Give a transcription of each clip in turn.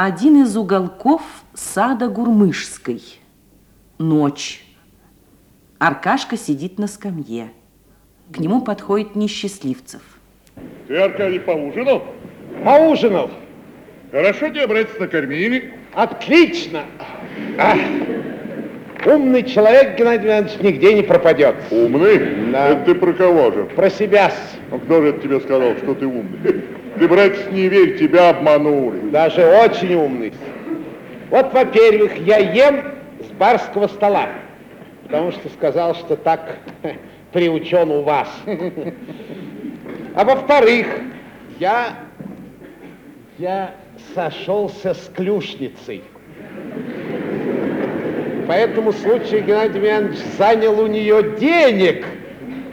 Один из уголков сада Гурмышской. Ночь. Аркашка сидит на скамье. К нему подходит несчастливцев. Ты, Аркадий, поужинал? Поужинал. Хорошо тебя, братец, накормили. Отлично. А, умный человек, Геннадий Иванович, нигде не пропадет. Умный? Да. Это ты про кого же? Про себя. Ну, кто же это тебе сказал, что ты умный? Ты, братец, не верь, тебя обманули. Даже очень умный. Вот, во-первых, я ем с барского стола, потому что сказал, что так приучен у вас. А во-вторых, я, я сошелся с клюшницей. По этому случаю Геннадий Иванович занял у нее денег.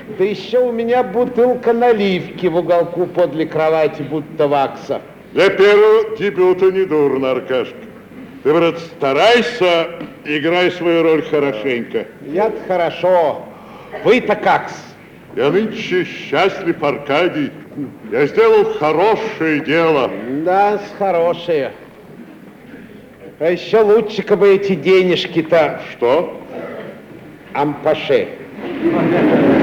Да еще у меня бутылка наливки в уголку подле кровати, будто вакса. Для первого дебюта не дурно, Аркашка. Ты, брат, старайся, играй свою роль хорошенько. Я-то хорошо. Вы-то как? Я нынче счастлив, Аркадий. Я сделал хорошее дело. Да, с хорошее. А еще лучше бы эти денежки-то Что? ампаше. А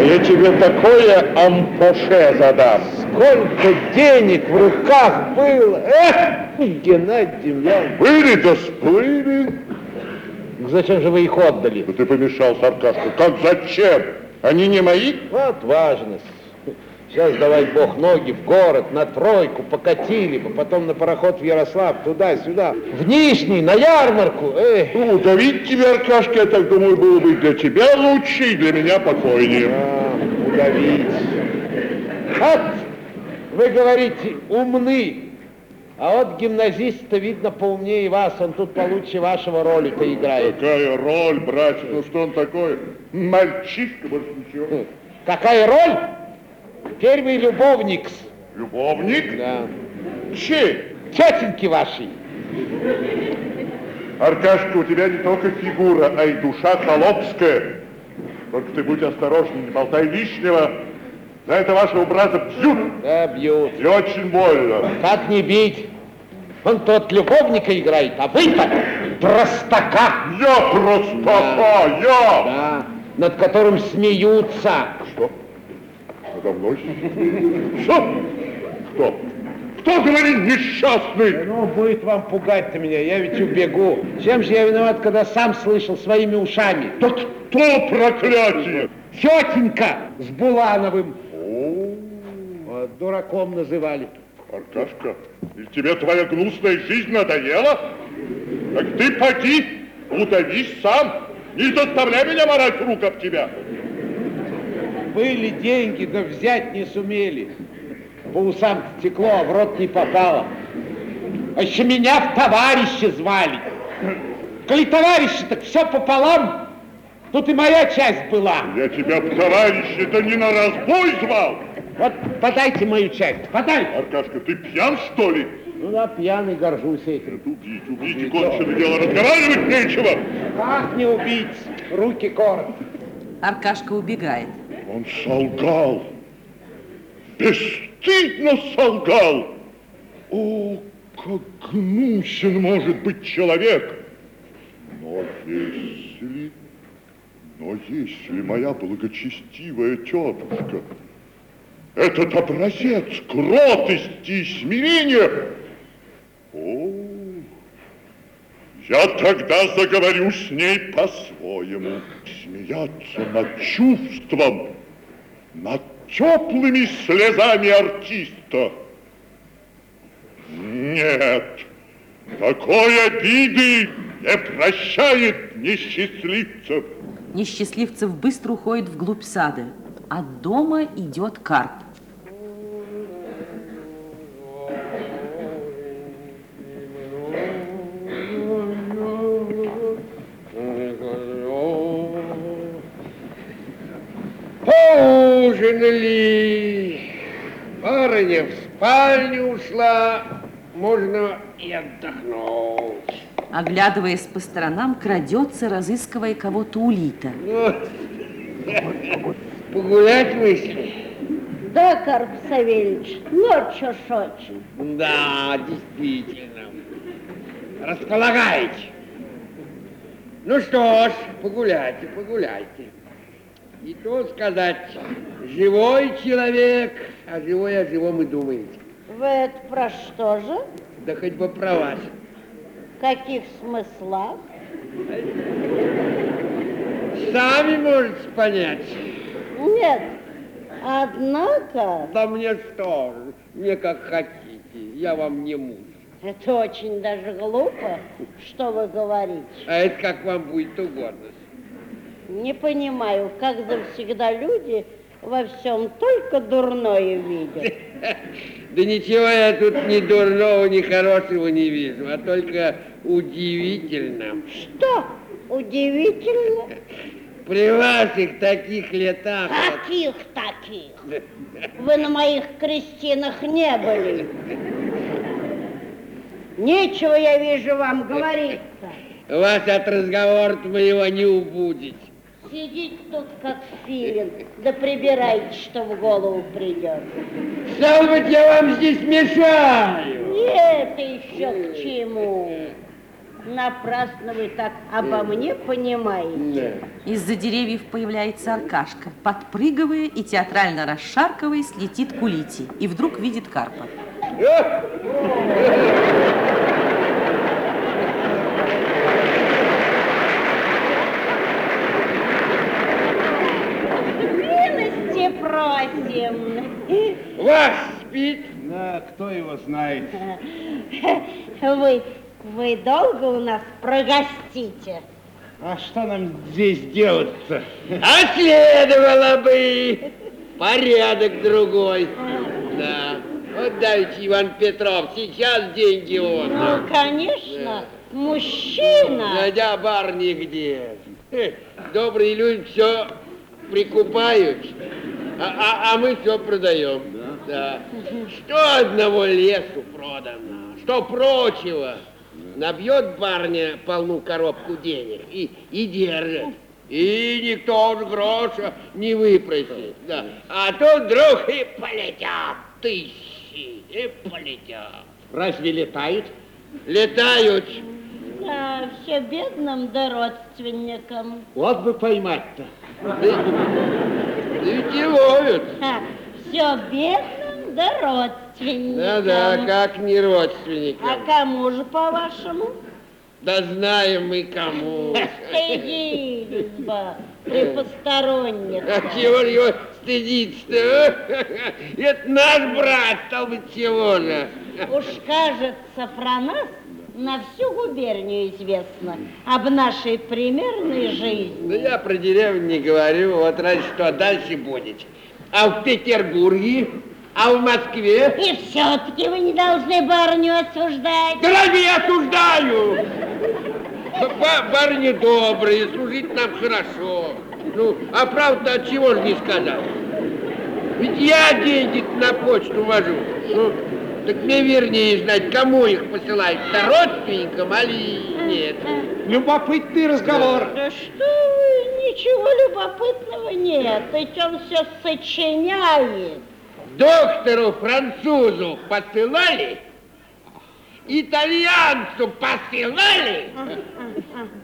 я тебе такое ампоше задам. Сколько денег в руках было! Эх, Геннадий Демьянович! Были да сплыли. Зачем же вы их отдали? Да ты помешался, Аркашка. Как зачем? Они не мои? Вот важность. Сейчас, давай бог, ноги в город, на тройку, покатили бы, потом на пароход в Ярослав, туда-сюда, в Нижний, на ярмарку. Эх. Ну, удавить тебя, Аркашка, я так думаю, было бы для тебя лучше и для меня покойнее. А, удавить. Вот, вы говорите, умны. А вот гимназист-то, видно, поумнее вас, он тут получше вашего роли-то играет. Какая роль, братец, ну что он такой? Мальчишка, больше ничего. Какая роль? Первый любовник. Любовник? Да. Чей? Тетеньки вашей. Аркашка, у тебя не только фигура, а и душа холопская. Только ты будь осторожен, не болтай лишнего. За это вашего брата бьют, Да, бьют. и очень больно. Как не бить? Он тот любовника играет, а вы-то простака. Я простака, я! Да, над которым смеются. Мной? Что? Кто? Кто говорит несчастный? Ну, будет вам пугать-то меня, я ведь убегу. Чем же я виноват, когда сам слышал своими ушами? Да кто проклятие? Тетенька с Булановым. О, Вот, дураком называли. Аркашка, и тебе твоя гнусная жизнь надоела? Так ты поди, удавись сам. Не заставляй меня морать рук об тебя. Были деньги, да взять не сумели. По усам текло, а в рот не попало. А еще меня в товарищи звали. Коли товарищи, так все пополам. Тут и моя часть была. Я тебя в товарищи-то не на разбой звал. Вот подайте мою часть, подайте. Аркашка, ты пьян, что ли? Ну да, пьяный, горжусь этим. Убить, убить, и кончено дело, разговаривать нечего. Как не убить? Руки коротко. Аркашка убегает. Он солгал. Бесстыдно солгал. О, как гнусен может быть человек. Но если, но если моя благочестивая тетушка, этот образец кротости и смирения, о, я тогда заговорю с ней по-своему. Смеяться над чувством, над теплыми слезами артиста. Нет, такой обиды не прощает несчастливцев. Несчастливцев быстро уходит вглубь сада. От дома идет карп. Поужинали. Барыня в спальню ушла. Можно и отдохнуть. Оглядываясь по сторонам, крадется, разыскивая кого-то улита. Ну, погулять вышли. Да, Карп Савельевич, ночью ж очень. Да, действительно. Располагайте. Ну что ж, погуляйте, погуляйте. И то сказать, живой человек, а живой о живом и думаете. Вы это про что же? Да хоть бы про вас. В каких смыслах? Сами можете понять. Нет, однако, Да мне что, мне как хотите, я вам не муж. это очень даже глупо, что вы говорите. А это как вам будет угодно. Не понимаю, как завсегда люди во всем только дурное видят. Да ничего я тут ни дурного, ни хорошего не вижу, а только удивительно. Что удивительно? При ваших таких летах... Каких таких? Вы на моих крестинах не были. Нечего, я вижу, вам говорить-то. Вас от разговора моего не убудете. Сидите тут, как филин, да прибирайте, что в голову придет. Стал быть, я вам здесь мешаю. Это еще к чему? Напрасно вы так обо мне понимаете. Из-за деревьев появляется Аркашка. Подпрыгивая и театрально расшаркиваясь, летит к улите. И вдруг видит карпа. Вас спит? Да, кто его знает. Вы, вы долго у нас прогостите? А что нам здесь делать-то? А следовало бы. Порядок другой. Да. Вот давайте, Иван Петров, сейчас деньги он. Ну, конечно, мужчина. Дядя бар нигде. Э, Добрые люди все прикупают, а, а- а мы все продаем. Да. Что одного лесу продано, что прочего. Набьет барня полну коробку денег и, и держит. И никто уж гроша не выпросит. Да. А тут вдруг и полетят тысячи, и полетят. Разве летают? Летают. Да, все бедным да родственникам. Вот бы поймать-то. Ведь и ловят. все бедным да родственникам. Да-да, как не родственникам. А кому же, по-вашему? Да знаем мы кому. Стыдились бы при посторонних. А чего его стыдиться-то? а? Это наш брат, стал быть, чего же? Уж кажется, про нас на всю губернию известно об нашей примерной Да жизни. я про деревню не говорю, вот ради что дальше будет. А в Петербурге? А в Москве? И все-таки вы не должны барыню осуждать. Да разве я осуждаю? Ба- Барыни добрые, служить нам хорошо. Ну, а правда от чего же не сказать? Ведь я деньги на почту вожу. Ну, так мне вернее знать, кому их посылать, то родственникам или нет. Любопытный разговор. Да что вы, ничего любопытного нет, ведь он все сочиняет. Доктору французу посылали, итальянцу посылали,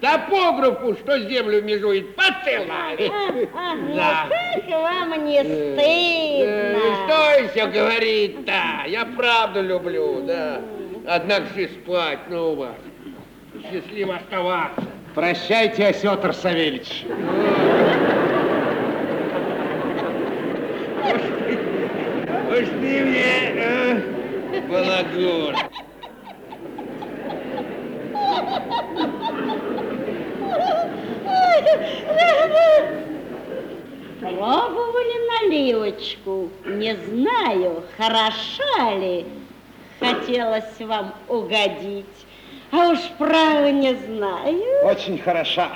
топографу, что землю межует, посылали. Да. как вам не стыдно? Что еще говорить-то? Я правду люблю, да. Однако же спать, ну вас. Счастливо оставаться. Прощайте, Осетр Савельич. Уж ты мне, а, балагур. Пробовали наливочку, не знаю, хороша ли. Хотелось вам угодить, а уж право не знаю. Очень хороша.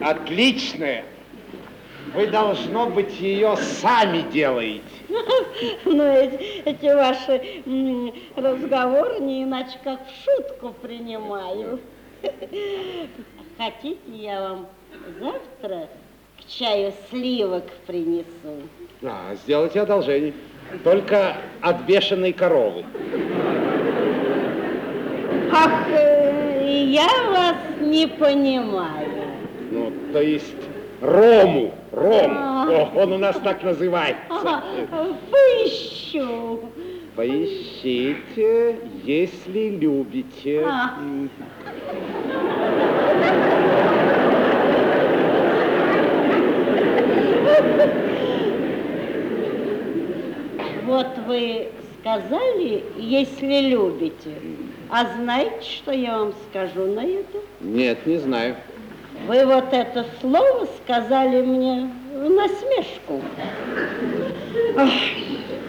Отличная. Вы, должно быть, ее сами делаете. Но эти, эти ваши разговоры не иначе как в шутку принимаю. Хотите, я вам завтра к чаю сливок принесу? А, сделайте одолжение. Только от бешеной коровы. Ах, э, я вас не понимаю. Ну, то есть Рому, Ром. А. О, он у нас так называется. Ага, Поищу. Поищите, если любите. А. Вот вы сказали, если любите. А знаете, что я вам скажу на это? Нет, не знаю. Вы вот это слово сказали мне в насмешку.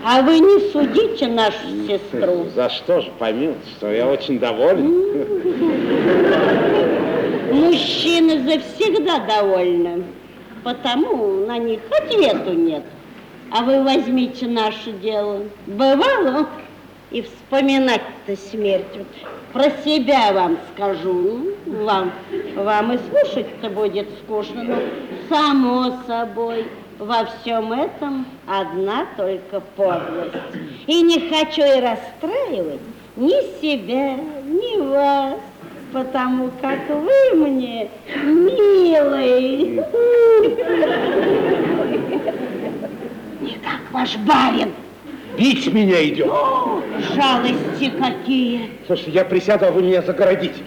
А вы не судите нашу сестру. За что же, помилуйте, что я очень доволен. Мужчины завсегда довольны, потому на них ответу нет. А вы возьмите наше дело. Бывало, и вспоминать-то смерть. Вот про себя вам скажу. Вам, вам и слушать-то будет скучно, но само собой во всем этом одна только подлость. И не хочу и расстраивать ни себя, ни вас, потому как вы мне милый. Не как ваш барин. Бить меня идет. О, жалости какие. Слушайте, я присяду, а вы меня загородите.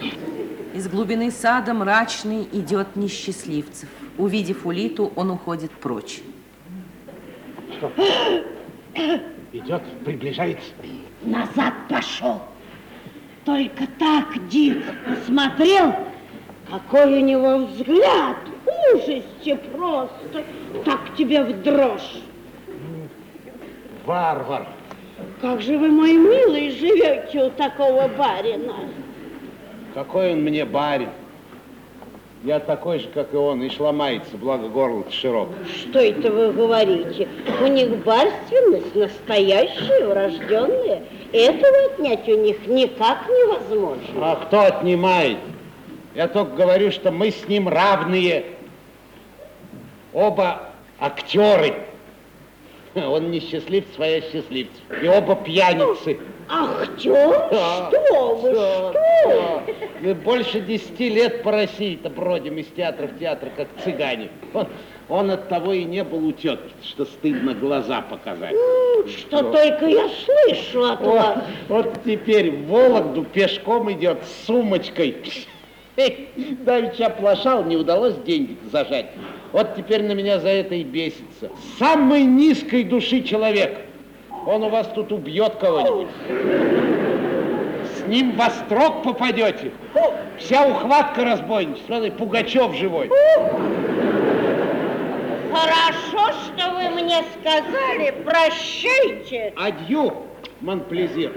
Из глубины сада мрачный идет несчастливцев. Увидев улиту, он уходит прочь. Идет, приближается. Назад пошел. Только так дико посмотрел, какой у него взгляд. Ужасти просто. Так тебе в дрожь. Варвар. Как же вы, мой милый, живете у такого барина? Какой он мне барин. Я такой же, как и он, и ломается, благо горло широк. Что это вы говорите? У них барственность настоящая, урожденная. Этого отнять у них никак невозможно. А кто отнимает? Я только говорю, что мы с ним равные. Оба актеры. Он не счастливец, а я счастливец. И оба пьяницы. Чё? Да, Что вы, да, что? да. Мы больше десяти лет по России-то бродим из театра в театр, как цыгане. Он, от того и не был у тетки, что стыдно глаза показать. Что только я слышу от вас. Вот, вот теперь в Вологду пешком идет с сумочкой. Давеча оплошал, не удалось деньги зажать. Вот теперь на меня за это и бесится. Самой низкой души человек. Он у вас тут убьет кого-нибудь. С ним во строк попадете. Вся ухватка разбойничества. Пугачев живой. Хорошо, что вы мне сказали, прощайте. Адью, Монплезир.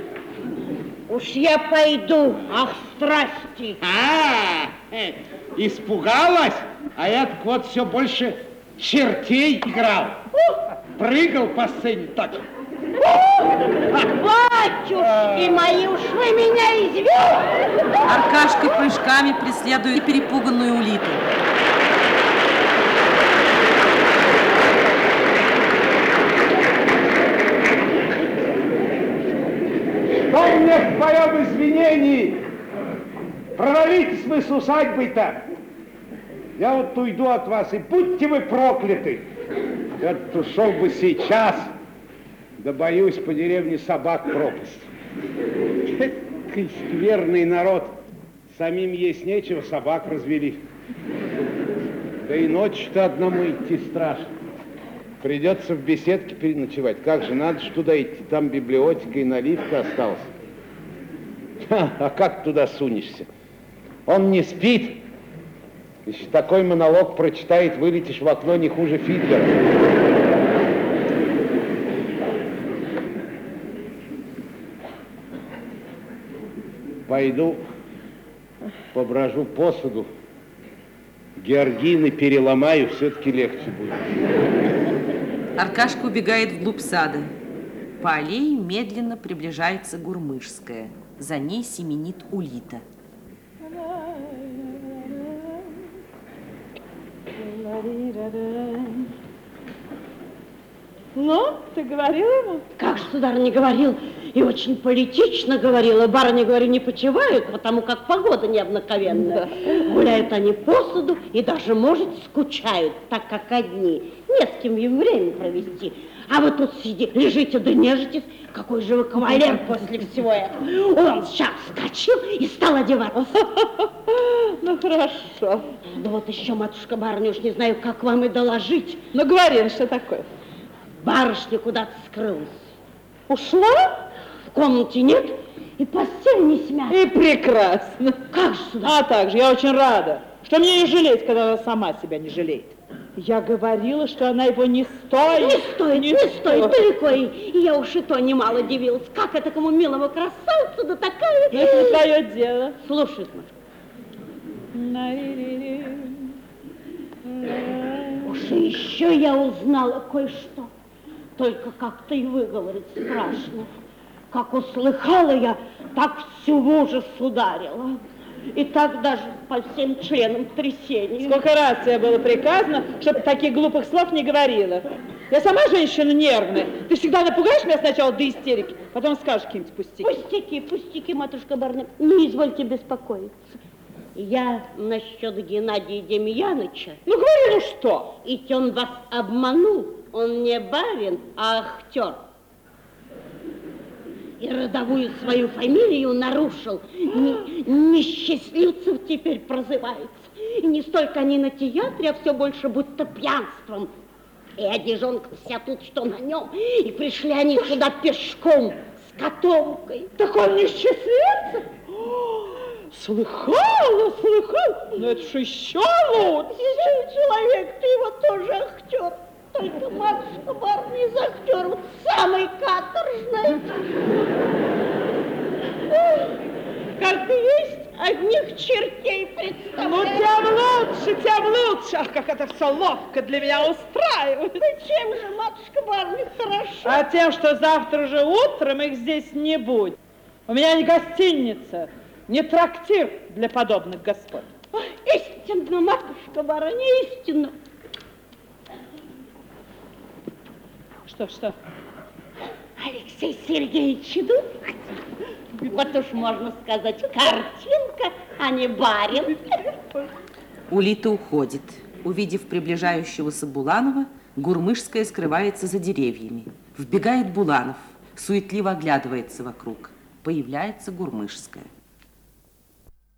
Уж я пойду, ах, страсти. А, э, испугалась? А я так вот все больше чертей играл. Прыгал по сцене так. Батюшки мои, уж вы меня извели. Аркашка прыжками преследует перепуганную улиту. Что мне в твоем извинении? Провалитесь вы с усадьбой-то. Я вот уйду от вас, и будьте вы прокляты. Я ушел бы сейчас, да боюсь по деревне собак пропасть. Какой скверный народ. Самим есть нечего, собак развели. Да и ночью-то одному идти страшно. Придется в беседке переночевать. Как же, надо же туда идти. Там библиотека и наливка осталась. А как туда сунешься? Он не спит. Если такой монолог прочитает, вылетишь в окно не хуже Фидлера. Пойду поброжу посуду. Георгины переломаю, все-таки легче будет. Аркашка убегает вглубь сада. По аллее медленно приближается Гурмышская. За ней семенит Улита. Ну, ты говорила ему? Как же, сударыня, говорил, и очень политично говорила. Барыня, говорю, не почивают, потому как погода необыкновенная. Гуляют они по саду и даже, может, скучают, так как одни. Не с кем им время провести. А вы тут сидите, лежите да нежитесь. Какой же вы кавалер после всего этого. Он сейчас вскочил и стал одеваться. Ну, хорошо. Да вот еще, матушка барыня, уж не знаю, как вам и доложить. Ну, говори, что такое? Барышня куда-то скрылась. Ушла? В комнате нет, и постель не смята. И прекрасно. Как же, сударь? А так же, я очень рада, что мне не жалеть, когда она сама себя не жалеет. Я говорила, что она его не стоит. Не стоит, не, стоит, далеко. И, я уж и то немало дивилась. Как это кому милому красавцу, да такая... Ну, это не твое дело. Слушай, Маш, уж и еще я узнала кое-что. Только как-то и выговорить страшно. Как услыхала я, так всю в ужас ударила. И так даже по всем членам трясения. Сколько раз тебе было приказано, чтобы таких глупых слов не говорила. Я сама женщина нервная. Ты всегда напугаешь меня сначала до истерики, потом скажешь какие-нибудь пустяки. Пустяки, пустяки, матушка Барна, не извольте беспокоиться. Я насчет Геннадия Демьяныча, Ну говори, ну что? ведь он вас обманул, он не барин, а актер. И родовую свою фамилию нарушил. Не, несчастливцев теперь прозывается. И не столько они на театре, а все больше будто пьянством. И одежонка вся тут, что на нем. И пришли они сюда пешком, с котомкой. Так он не счастливец? О, Слыхала, слыхала. Ну это ж еще лучше. Человек, ты его тоже актер. Только матушка Барни из актеров самый каторжный. Как есть одних чертей Ну, представляешь. тем лучше, тем лучше. Ах, как это все ловко для меня устраивает. Зачем же, матушка Барни, хорошо? А тем, что завтра же утром их здесь не будет. У меня не гостиница, не трактир для подобных господ. Ой, истинно, матушка Барни, истинно. Что, что? Алексей Сергеевич идут? Вот уж можно сказать, картинка, а не барин. Улита уходит. Увидев приближающегося Буланова, Гурмышская скрывается за деревьями. Вбегает Буланов, суетливо оглядывается вокруг. Появляется Гурмышская.